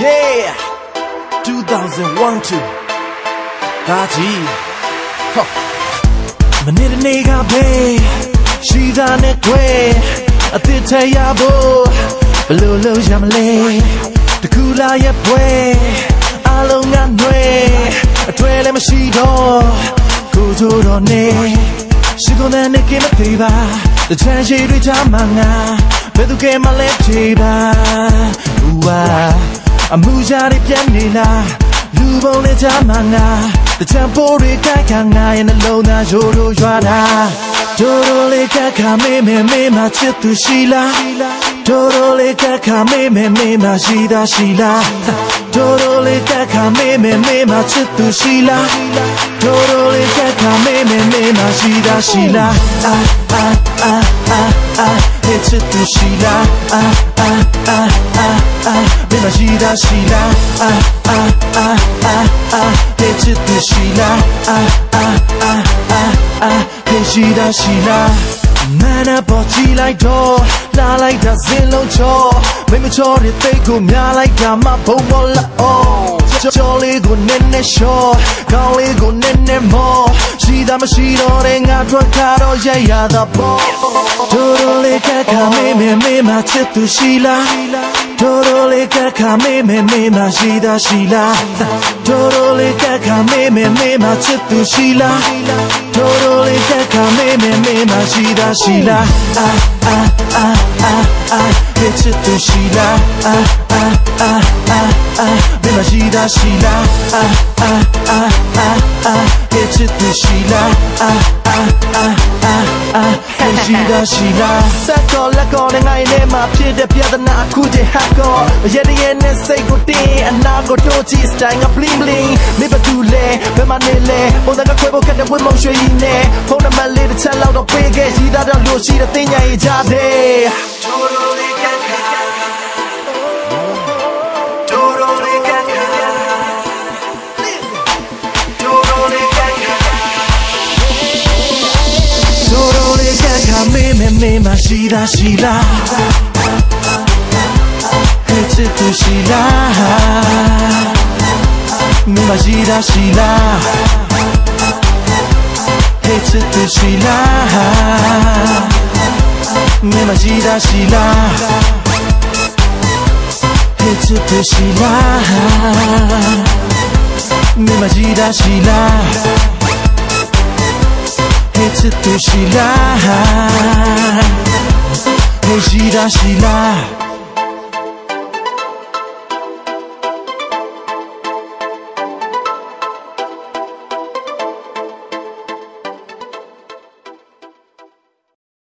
Yeah 2001 2ဒါကြီးဟောမနေ့တနေ့ကပဲရှိတာနဲ့ကွယ်အသစ်ထရဖို့ဘလို့လို့ရမလဲတကူလာရဲ့ပွဲအလုံးကຫນွေအတွေ့လည်းမရှိတော့ကိုချိုးတော့နေရှိကုန်တဲ့နေကမသေးပါတချမ်းရှိတွေချမှငါဘယ်သူကမှလဲဖြေပါဘူဝါ အမှုကြတွေပြတ်နေလားလူပုံနဲ့ချမှငါတချမ်းပိုးတွေကခံငါရဲ့နှလုံးသားရိုးရိုးရွာတာဒိုရိုလေးကခါမေးမေးမေးမချစ်သူရှိလားဒိုရိုလေးကခါမေးမေးမေးမရှိတာရှိလားဒိုရိုလေးကခါမေးမေးမေးမချစ်သူရှိလားဒိုရိုလေးကခါမေးမေးမေးမရှိတာရှိလားအာအာအာအာအာဟစ်ချစ်သူရှိလားအာအာအာအာအာမေးမရှိ တာရှိလားအာအာအာအာအာဟစ်ချစ်သူရှိလားအာအာအာအာအာဟစ်ရှိတာရှိလားမနာပေါ်ကြည့်လိုက်တော့လာလိုက်တာစင်လုံးချောမိမချောတဲ့သိတ်ကိုများလိုက်တာမှဘုံပေါ်လာအော် ကြောလေးကိုနည်းနည်းရှော့ကောင်းလေးကိုနည်းနည်းမော့ရှိတာမရှိတော့တဲ့ငါထွက်ခါတော့ရိုက်ရတာပေါ့ဒိုဒိုလေးကခါမေးမေးမေးမချစ်သူရှိလားဒိုဒိုလေးကခါမေးမေးမေးမရှိတာရှိလားဒိုဒိုလေးကခါမေးမေးမေးမချစ်သူရှိလားဒိုဒိုလေးကခါမေးမေးမေးမရှိတာရှိလားအာအာအာ အာအာဟစ်ချစ်သူရှိလားအာအာအာအာအာမေးမရှိတာရှိလားအာအာအာအာအာဟစ်ချစ်သူရှိလားအာအာအာအာအာဟစ်ရှိတာရှိလားစက်ကောလက်ကောနဲ့ငိုင်းနေမှာဖြစ်တဲ့ပြဿနာအခုတည်းဟာကောရတဲ့ရဲ့နဲ့စိတ်ကိုတင်းအနာကိုတို့ချီစတိုင်းက bling bling မေဘတူလဲဘယ်မှာနေလဲပုံစံကခွဲဖို့ကတဲ့ဝင်းမုံရွှေရည်နဲ့ဖုန်းနံပါတ်လေးတစ်ချက်လောက်တော့ပေးခဲ့ရည်သားတော့လို့ရှိတဲ့တင်ညာရေးကြတဲ့ Totally can Totally can Totally can Totally can come me me me မရှိတာရှိလားဟဲ့ချစ် သူရှိလားမင်းမရှိတာရှိလားဟဲ့ချစ်သူရှိလားမင်းမရှိတာရှိလားဟဲ့ချ